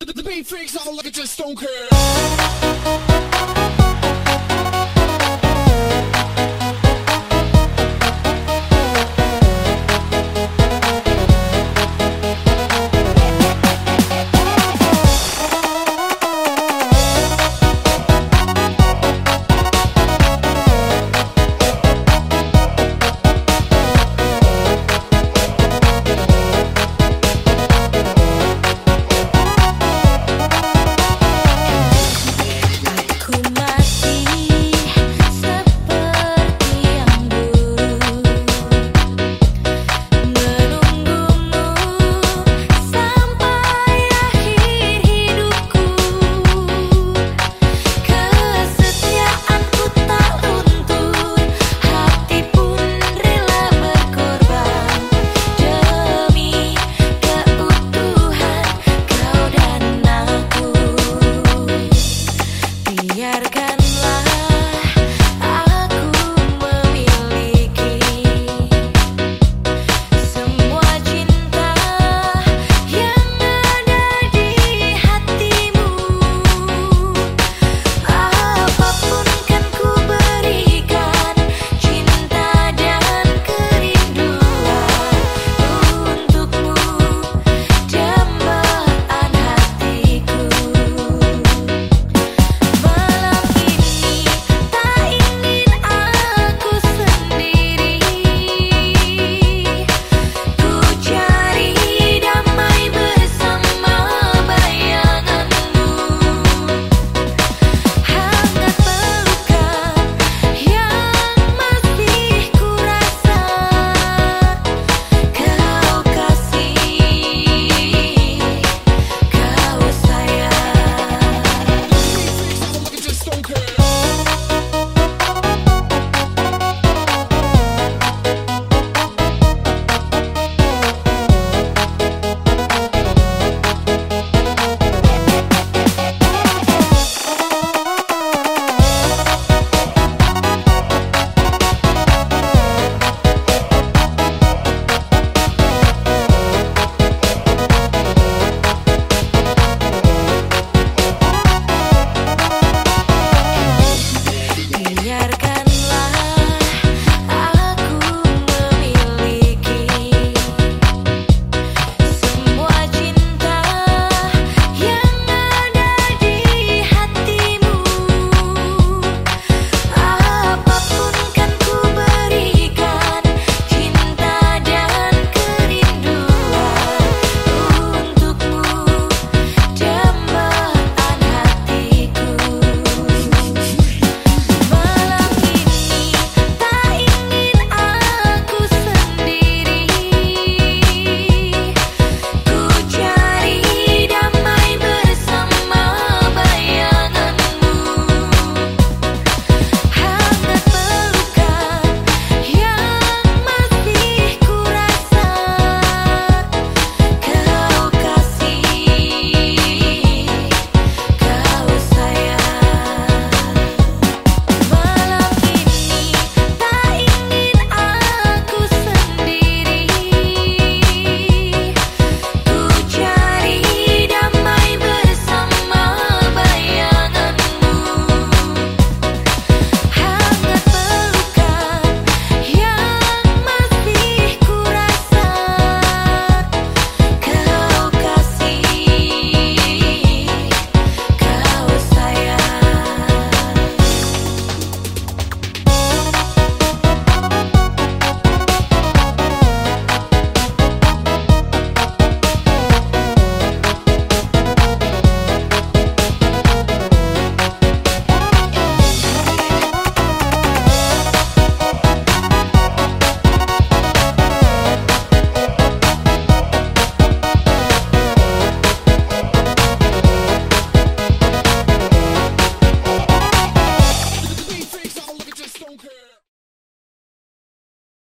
The beat freaks all look at don't care.